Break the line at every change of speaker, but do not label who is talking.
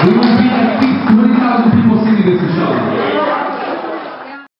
We will be